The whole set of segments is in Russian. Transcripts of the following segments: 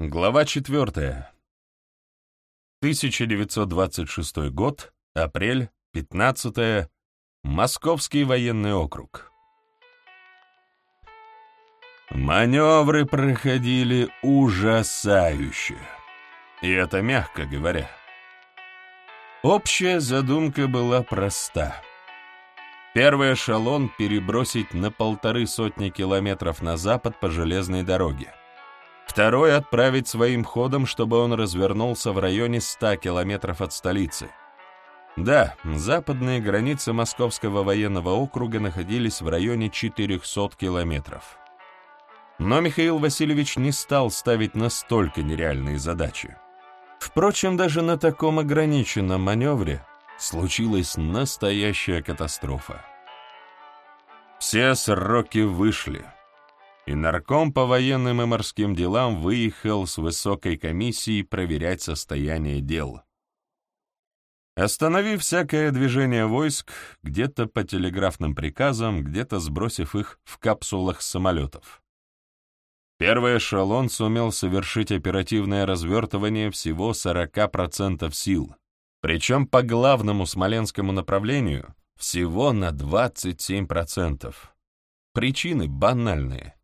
Глава 4. 1926 год, апрель, 15 -е, Московский военный округ. Маневры проходили ужасающе. И это мягко говоря. Общая задумка была проста. Первый эшелон перебросить на полторы сотни километров на запад по железной дороге Второй отправить своим ходом, чтобы он развернулся в районе 100 километров от столицы. Да, западные границы Московского военного округа находились в районе 400 километров. Но Михаил Васильевич не стал ставить настолько нереальные задачи. Впрочем, даже на таком ограниченном маневре случилась настоящая катастрофа. Все сроки вышли — и нарком по военным и морским делам выехал с высокой комиссией проверять состояние дел. Остановив всякое движение войск, где-то по телеграфным приказам, где-то сбросив их в капсулах самолетов. Первый эшелон сумел совершить оперативное развертывание всего 40% сил, причем по главному смоленскому направлению всего на 27%. Причины банальные.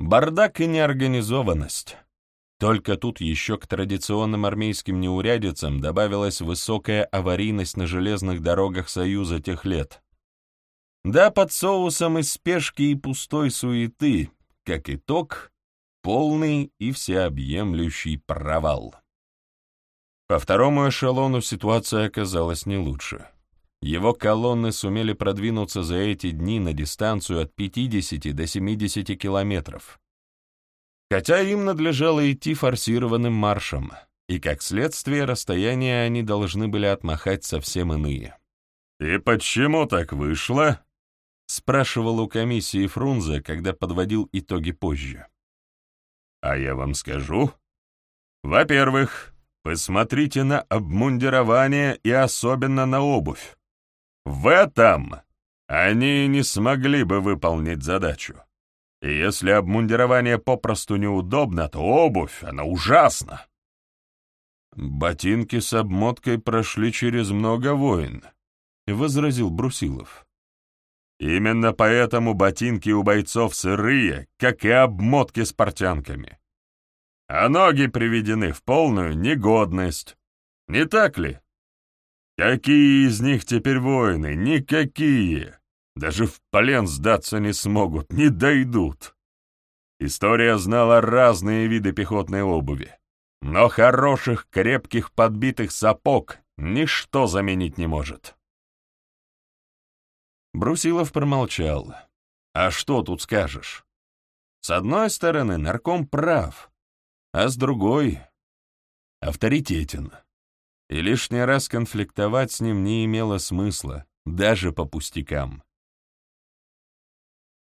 Бардак и неорганизованность. Только тут еще к традиционным армейским неурядицам добавилась высокая аварийность на железных дорогах Союза тех лет. Да, под соусом из спешки и пустой суеты, как итог, полный и всеобъемлющий провал. По второму эшелону ситуация оказалась не лучше. Его колонны сумели продвинуться за эти дни на дистанцию от 50 до 70 километров. Хотя им надлежало идти форсированным маршем, и как следствие расстояния они должны были отмахать совсем иные. «И почему так вышло?» — спрашивал у комиссии Фрунзе, когда подводил итоги позже. «А я вам скажу. Во-первых, посмотрите на обмундирование и особенно на обувь. В этом они не смогли бы выполнить задачу. И если обмундирование попросту неудобно, то обувь, она ужасна. «Ботинки с обмоткой прошли через много войн», — возразил Брусилов. «Именно поэтому ботинки у бойцов сырые, как и обмотки с портянками. А ноги приведены в полную негодность. Не так ли?» Какие из них теперь воины? Никакие. Даже в плен сдаться не смогут, не дойдут. История знала разные виды пехотной обуви, но хороших, крепких, подбитых сапог ничто заменить не может. Брусилов промолчал. А что тут скажешь? С одной стороны, нарком прав, а с другой — авторитетен и лишний раз конфликтовать с ним не имело смысла, даже по пустякам.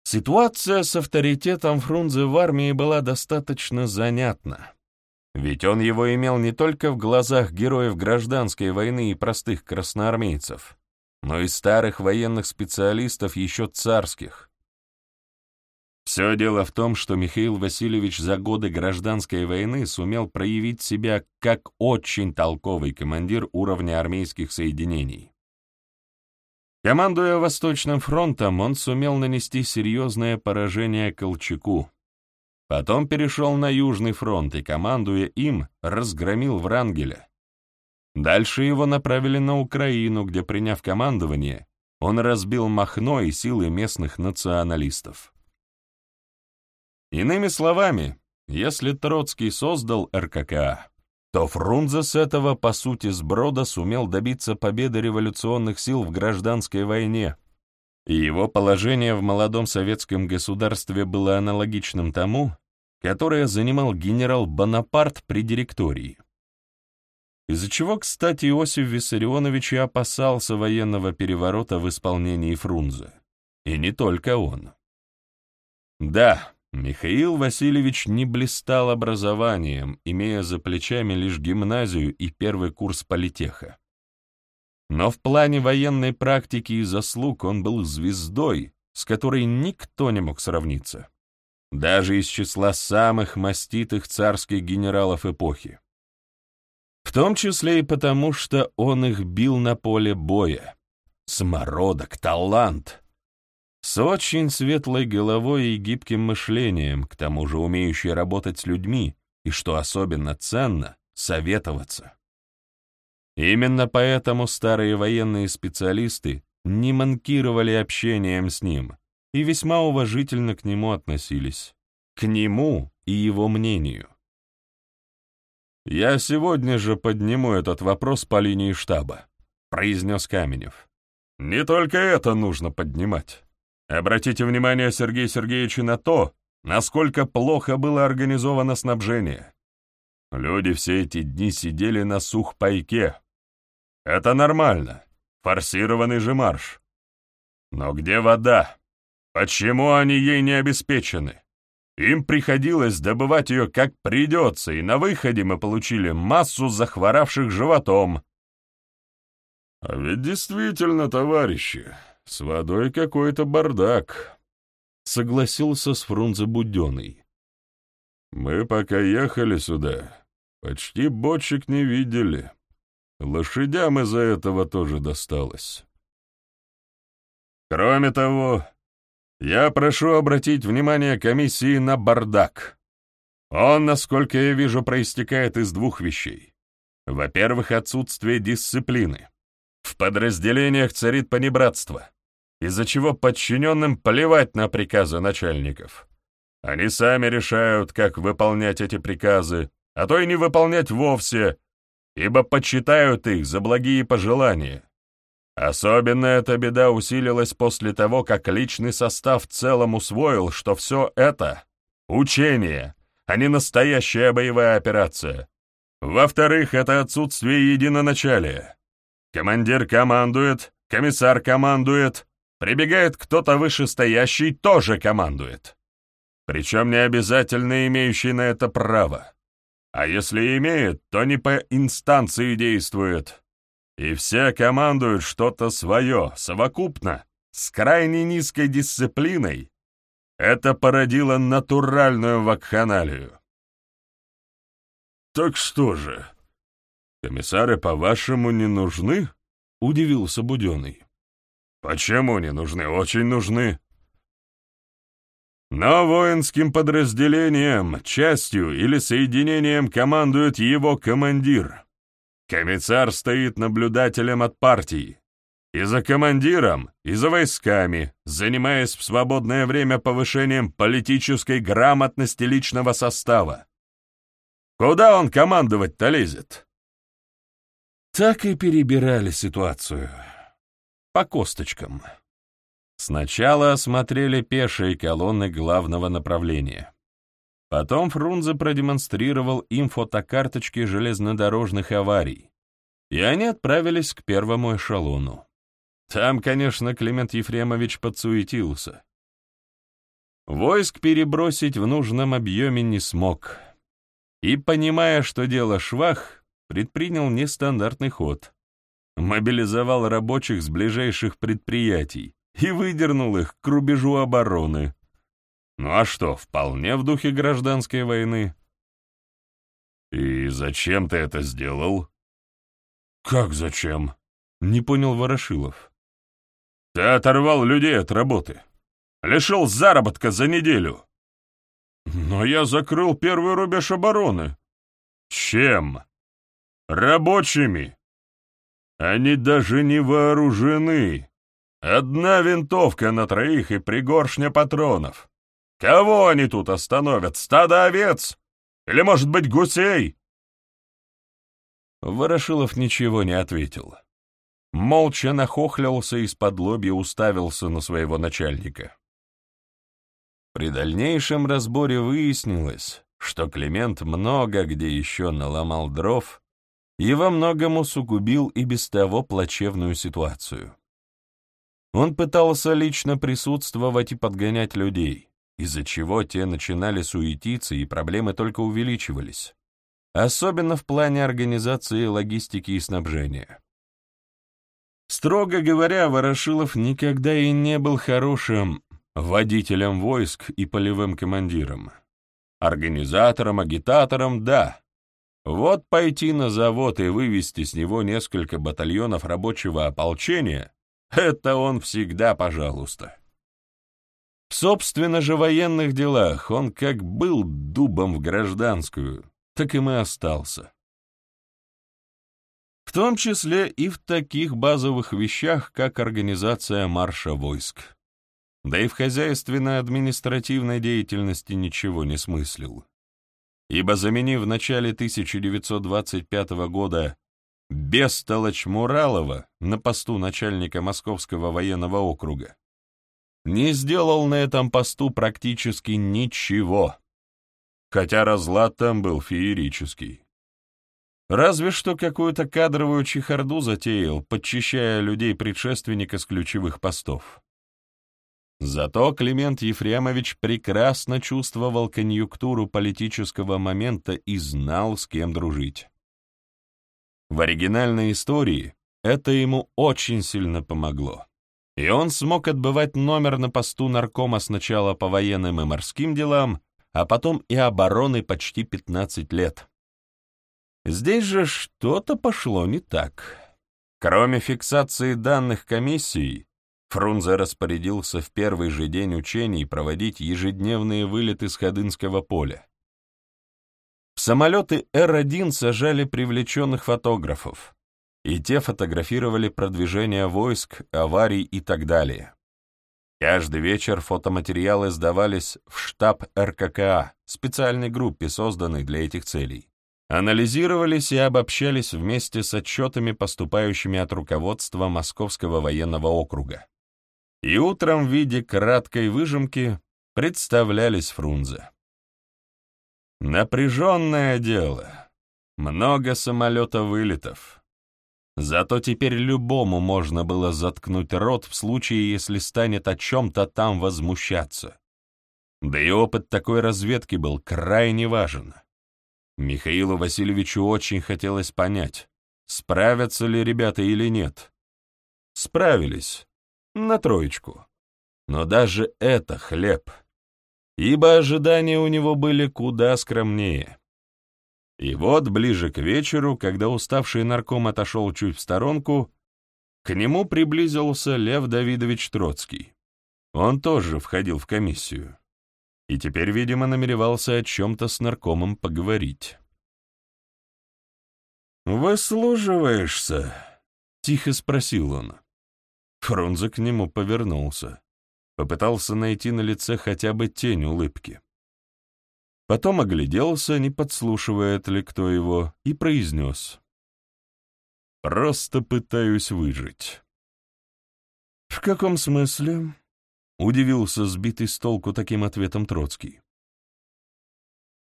Ситуация с авторитетом Фрунзе в армии была достаточно занятна. Ведь он его имел не только в глазах героев гражданской войны и простых красноармейцев, но и старых военных специалистов еще царских, все дело в том, что Михаил Васильевич за годы гражданской войны сумел проявить себя как очень толковый командир уровня армейских соединений. Командуя Восточным фронтом, он сумел нанести серьезное поражение Колчаку. Потом перешел на Южный фронт и, командуя им, разгромил Врангеля. Дальше его направили на Украину, где, приняв командование, он разбил Махно и силы местных националистов. Иными словами, если Троцкий создал РККА, то Фрунзе с этого, по сути, сброда сумел добиться победы революционных сил в гражданской войне, и его положение в молодом советском государстве было аналогичным тому, которое занимал генерал Бонапарт при директории. Из-за чего, кстати, Иосиф Виссарионович и опасался военного переворота в исполнении Фрунзе. И не только он. Да, Михаил Васильевич не блистал образованием, имея за плечами лишь гимназию и первый курс политеха. Но в плане военной практики и заслуг он был звездой, с которой никто не мог сравниться. даже из числа самых маститых царских генералов эпохи. В том числе и потому, что он их бил на поле боя. Самородок, талант. С очень светлой головой и гибким мышлением, к тому же умеющий работать с людьми, и, что особенно ценно, советоваться. Именно поэтому старые военные специалисты не манкировали общением с ним и весьма уважительно к нему относились. К нему и его мнению. «Я сегодня же подниму этот вопрос по линии штаба», — произнес Каменев. «Не только это нужно поднимать. Обратите внимание, Сергей Сергеевич, на то, насколько плохо было организовано снабжение. Люди все эти дни сидели на сухпайке. Это нормально, форсированный же марш. Но где вода? Почему они ей не обеспечены? Им приходилось добывать ее как придется, и на выходе мы получили массу захворавших животом. А ведь действительно, товарищи, с водой какой-то бардак, согласился с Фрунзе Буденный. Мы пока ехали сюда, почти бочек не видели. Лошадям из-за этого тоже досталось. Кроме того, я прошу обратить внимание комиссии на бардак. Он, насколько я вижу, проистекает из двух вещей. Во-первых, отсутствие дисциплины. В подразделениях царит понебратство, из-за чего подчиненным плевать на приказы начальников. Они сами решают, как выполнять эти приказы, а то и не выполнять вовсе, ибо почитают их за благие пожелания. Особенно эта беда усилилась после того, как личный состав в целом усвоил, что все это — учение, а не настоящая боевая операция. Во-вторых, это отсутствие единоначалия. Командир командует, комиссар командует, прибегает кто-то вышестоящий, тоже командует. Причем не обязательно имеющий на это право. А если имеет, то не по инстанции действует, и все командуют что-то свое, совокупно, с крайне низкой дисциплиной, это породило натуральную вакханалию. «Так что же, комиссары, по-вашему, не нужны?» — удивился Буденный. «Почему не нужны? Очень нужны. Но воинским подразделением, частью или соединением командует его командир. Комиссар стоит наблюдателем от партии. И за командиром, и за войсками, занимаясь в свободное время повышением политической грамотности личного состава. Куда он командовать-то лезет? Так и перебирали ситуацию. По косточкам. Сначала осмотрели пешие колонны главного направления. Потом Фрунзе продемонстрировал им фотокарточки железнодорожных аварий, и они отправились к первому эшелону. Там, конечно, Климент Ефремович подсуетился. Войск перебросить в нужном объеме не смог. И, понимая, что дело швах, предпринял нестандартный ход. Мобилизовал рабочих с ближайших предприятий и выдернул их к рубежу обороны. Ну а что, вполне в духе гражданской войны. «И зачем ты это сделал?» «Как зачем?» — не понял Ворошилов. «Ты оторвал людей от работы. Лишил заработка за неделю». «Но я закрыл первый рубеж обороны». «Чем?» «Рабочими. Они даже не вооружены. Одна винтовка на троих и пригоршня патронов. Кого они тут остановят? Стадо овец? Или, может быть, гусей?» Ворошилов ничего не ответил. Молча нахохлился из-под лобья уставился на своего начальника. При дальнейшем разборе выяснилось, что Климент много где еще наломал дров и во многом усугубил и без того плачевную ситуацию. Он пытался лично присутствовать и подгонять людей, из-за чего те начинали суетиться и проблемы только увеличивались, особенно в плане организации логистики и снабжения. Строго говоря, Ворошилов никогда и не был хорошим, водителем войск и полевым командиром. Организатором, агитатором — да. Вот пойти на завод и вывести с него несколько батальонов рабочего ополчения — это он всегда пожалуйста. В собственно же военных делах он как был дубом в гражданскую, так и остался. В том числе и в таких базовых вещах, как организация марша войск. Да и в хозяйственной административной деятельности ничего не смыслил. Ибо заменив в начале 1925 года Бестолочь Муралова на посту начальника Московского военного округа, не сделал на этом посту практически ничего, хотя разлад там был феерический. Разве что какую-то кадровую чехарду затеял, подчищая людей предшественника с ключевых постов. Зато Климент Ефремович прекрасно чувствовал конъюнктуру политического момента и знал, с кем дружить. В оригинальной истории это ему очень сильно помогло. И он смог отбывать номер на посту наркома сначала по военным и морским делам, а потом и обороны почти 15 лет. Здесь же что-то пошло не так. Кроме фиксации данных комиссии, Фрунзе распорядился в первый же день учений проводить ежедневные вылеты с Ходынского поля. В самолеты Р-1 сажали привлеченных фотографов, и те фотографировали продвижение войск, аварий и так далее. Каждый вечер фотоматериалы сдавались в штаб РККА, специальной группе, созданной для этих целей. Анализировались и обобщались вместе с отчетами, поступающими от руководства Московского военного округа и утром в виде краткой выжимки представлялись Фрунзе. Напряженное дело, много самолета-вылетов. Зато теперь любому можно было заткнуть рот в случае, если станет о чем-то там возмущаться. Да и опыт такой разведки был крайне важен. Михаилу Васильевичу очень хотелось понять, справятся ли ребята или нет. Справились, на троечку. Но даже это хлеб, ибо ожидания у него были куда скромнее. И вот ближе к вечеру, когда уставший нарком отошел чуть в сторонку, к нему приблизился Лев Давидович Троцкий. Он тоже входил в комиссию. И теперь, видимо, намеревался о чем-то с наркомом поговорить. «Выслуживаешься?» — тихо спросил он. Фрунзе к нему повернулся. Попытался найти на лице хотя бы тень улыбки. Потом огляделся, не подслушивает ли кто его, и произнес. «Просто пытаюсь выжить». «В каком смысле?» — удивился сбитый с толку таким ответом Троцкий.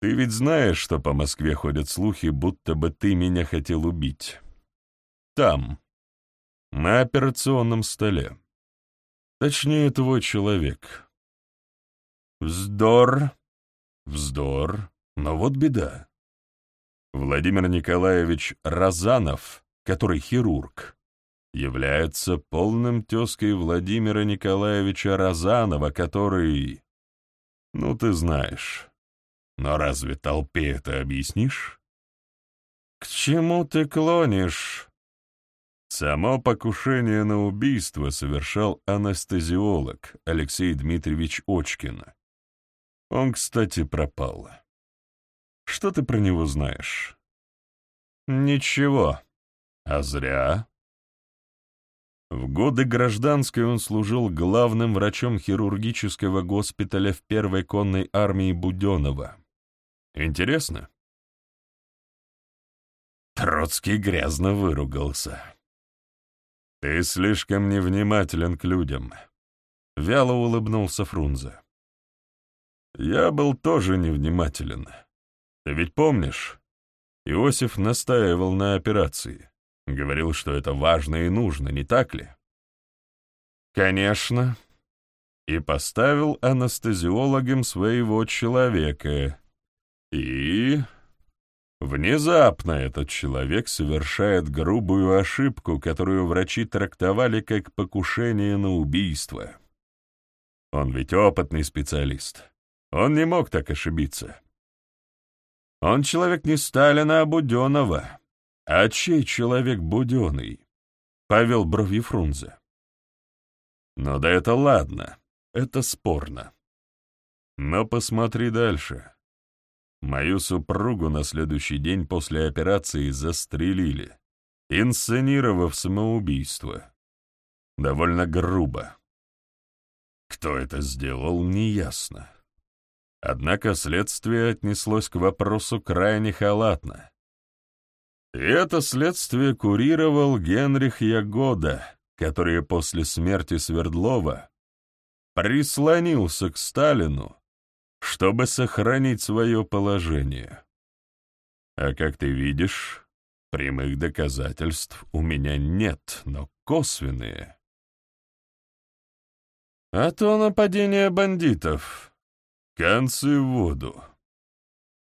«Ты ведь знаешь, что по Москве ходят слухи, будто бы ты меня хотел убить. Там, на операционном столе. Точнее, твой человек. Вздор, вздор, но вот беда. Владимир Николаевич Розанов, который хирург, является полным тезкой Владимира Николаевича Розанова, который... Ну, ты знаешь. Но разве толпе это объяснишь? К чему ты клонишь? Само покушение на убийство совершал анестезиолог Алексей Дмитриевич Очкин. Он, кстати, пропал. Что ты про него знаешь? Ничего. А зря. В годы гражданской он служил главным врачом хирургического госпиталя в первой конной армии Буденова. Интересно? Троцкий грязно выругался. «Ты слишком невнимателен к людям», — вяло улыбнулся Фрунзе. «Я был тоже невнимателен. Ты ведь помнишь? Иосиф настаивал на операции. Говорил, что это важно и нужно, не так ли?» «Конечно», и поставил анестезиологом своего человека. И Внезапно этот человек совершает грубую ошибку, которую врачи трактовали как покушение на убийство. Он ведь опытный специалист. Он не мог так ошибиться. Он человек не Сталина, а Буденова. А чей человек Буденный? Павел брови Фрунзе. Но да это ладно, это спорно. Но посмотри дальше. Мою супругу на следующий день после операции застрелили, инсценировав самоубийство. Довольно грубо. Кто это сделал, неясно. Однако следствие отнеслось к вопросу крайне халатно. И это следствие курировал Генрих Ягода, который после смерти Свердлова прислонился к Сталину, чтобы сохранить свое положение. А как ты видишь, прямых доказательств у меня нет, но косвенные. А то нападение бандитов, Концы в воду.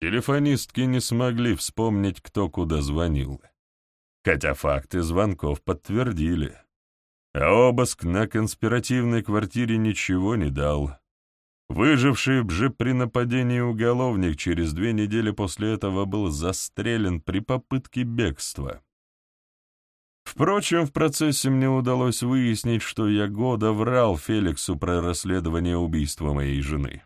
Телефонистки не смогли вспомнить, кто куда звонил. Хотя факты звонков подтвердили. А обыск на конспиративной квартире ничего не дал. Выживший же при нападении уголовник через две недели после этого был застрелен при попытке бегства. Впрочем, в процессе мне удалось выяснить, что я года врал Феликсу про расследование убийства моей жены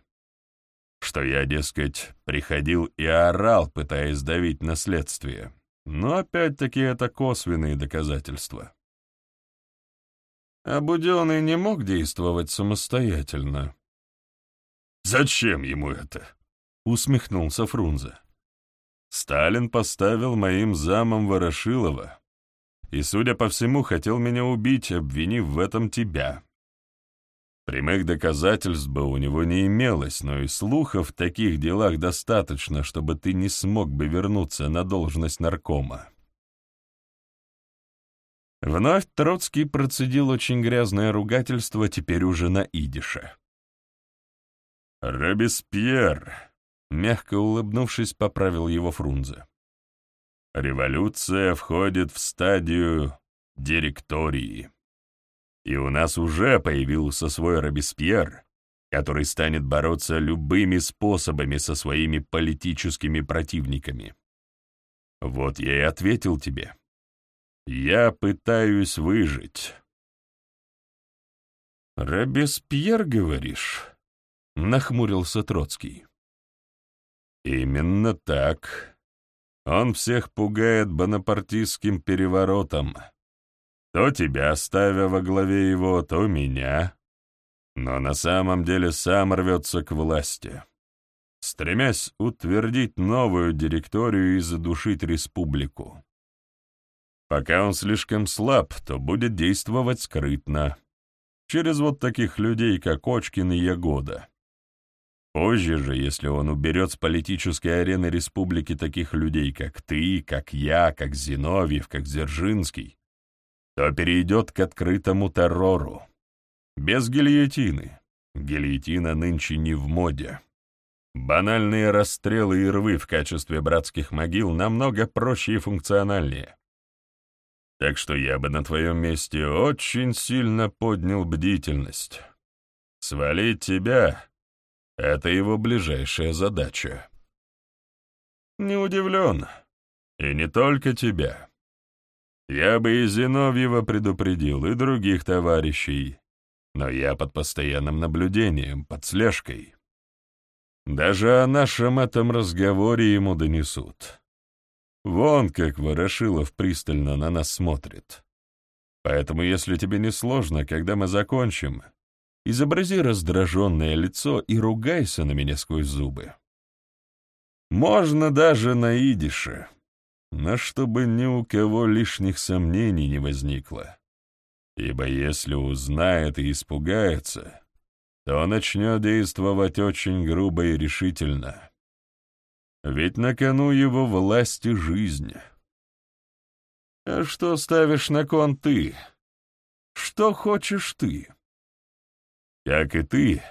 что я, дескать, приходил и орал, пытаясь давить наследствие. Но опять-таки это косвенные доказательства. А Буденный не мог действовать самостоятельно. «Зачем ему это?» — усмехнулся Фрунзе. «Сталин поставил моим замом Ворошилова и, судя по всему, хотел меня убить, обвинив в этом тебя. Прямых доказательств бы у него не имелось, но и слухов в таких делах достаточно, чтобы ты не смог бы вернуться на должность наркома. Вновь Троцкий процедил очень грязное ругательство, теперь уже на идише. «Робеспьер», — мягко улыбнувшись, поправил его Фрунзе. «Революция входит в стадию директории». И у нас уже появился свой Робеспьер, который станет бороться любыми способами со своими политическими противниками. Вот я и ответил тебе. Я пытаюсь выжить. «Робеспьер, говоришь?» — нахмурился Троцкий. «Именно так. Он всех пугает бонапартистским переворотом» То тебя ставя во главе его, то меня. Но на самом деле сам рвется к власти, стремясь утвердить новую директорию и задушить республику. Пока он слишком слаб, то будет действовать скрытно, через вот таких людей, как Очкин и Ягода. Позже же, если он уберет с политической арены республики таких людей, как ты, как я, как Зиновьев, как Дзержинский, то перейдет к открытому террору. Без гильотины. Гильотина нынче не в моде. Банальные расстрелы и рвы в качестве братских могил намного проще и функциональнее. Так что я бы на твоем месте очень сильно поднял бдительность. Свалить тебя — это его ближайшая задача. Не удивлен. И не только тебя. Я бы и Зиновьева предупредил, и других товарищей, но я под постоянным наблюдением, под слежкой. Даже о нашем этом разговоре ему донесут. Вон как Ворошилов пристально на нас смотрит. Поэтому, если тебе не сложно, когда мы закончим, изобрази раздраженное лицо и ругайся на меня сквозь зубы. Можно даже на идише но чтобы ни у кого лишних сомнений не возникло. Ибо если узнает и испугается, то начнет действовать очень грубо и решительно. Ведь на кону его власть и жизнь. А что ставишь на кон ты? Что хочешь ты? Как и ты,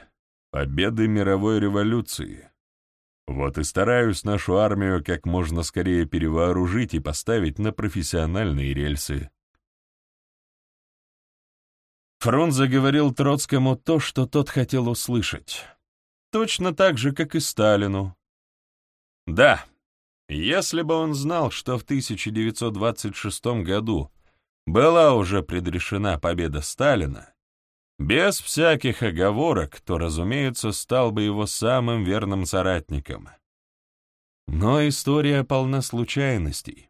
победы мировой революции. Вот и стараюсь нашу армию как можно скорее перевооружить и поставить на профессиональные рельсы. Фрунзе говорил Троцкому то, что тот хотел услышать. Точно так же, как и Сталину. Да, если бы он знал, что в 1926 году была уже предрешена победа Сталина, без всяких оговорок, то, разумеется, стал бы его самым верным соратником. Но история полна случайностей.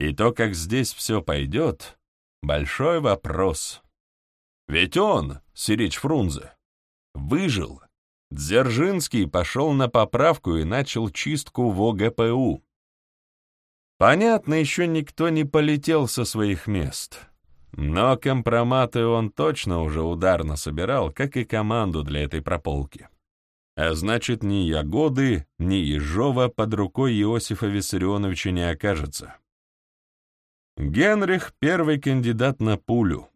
И то, как здесь все пойдет, — большой вопрос. Ведь он, Сирич Фрунзе, выжил. Дзержинский пошел на поправку и начал чистку в ОГПУ. Понятно, еще никто не полетел со своих мест. Но компроматы он точно уже ударно собирал, как и команду для этой прополки. А значит, ни Ягоды, ни Ежова под рукой Иосифа Виссарионовича не окажется. Генрих — первый кандидат на пулю.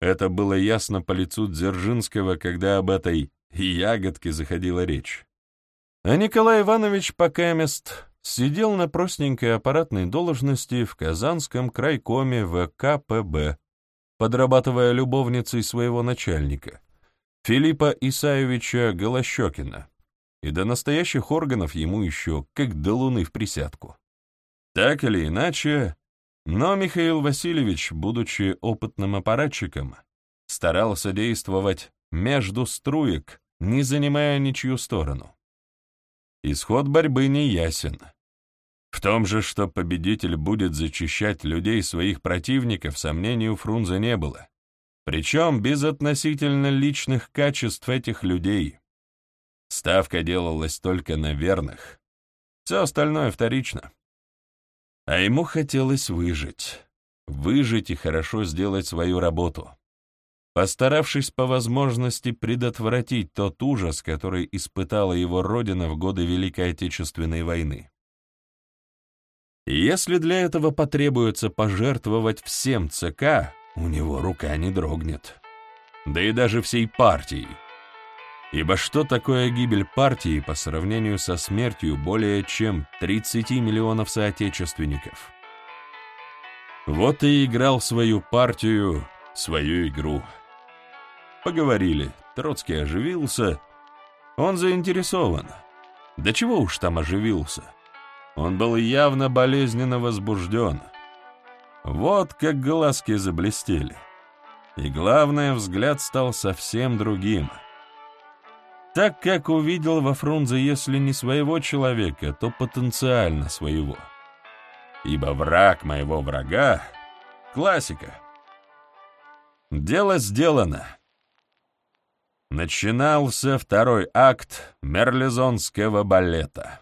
Это было ясно по лицу Дзержинского, когда об этой ягодке заходила речь. А Николай Иванович пока мест сидел на простенькой аппаратной должности в Казанском крайкоме ВКПБ, подрабатывая любовницей своего начальника, Филиппа Исаевича Голощекина, и до настоящих органов ему еще как до луны в присядку. Так или иначе, но Михаил Васильевич, будучи опытным аппаратчиком, старался действовать между струек, не занимая ничью сторону. Исход борьбы не ясен. В том же, что победитель будет зачищать людей своих противников, сомнений у Фрунзе не было. Причем без относительно личных качеств этих людей. Ставка делалась только на верных. Все остальное вторично. А ему хотелось выжить. Выжить и хорошо сделать свою работу. Постаравшись по возможности предотвратить тот ужас, который испытала его родина в годы Великой Отечественной войны. Если для этого потребуется пожертвовать всем ЦК, у него рука не дрогнет. Да и даже всей партии. Ибо что такое гибель партии по сравнению со смертью более чем 30 миллионов соотечественников? Вот и играл свою партию, свою игру. Поговорили, Троцкий оживился. Он заинтересован. Да чего уж там оживился? Он был явно болезненно возбужден. Вот как глазки заблестели. И главное, взгляд стал совсем другим. Так как увидел во Фрунзе, если не своего человека, то потенциально своего. Ибо враг моего врага — классика. Дело сделано. Начинался второй акт Мерлезонского балета.